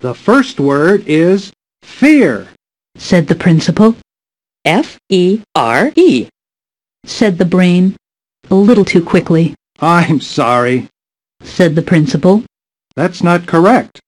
The first word is fear. said the principal, F-E-R-E. said the brain, a little too quickly, I'm sorry. said the principal, That's not correct.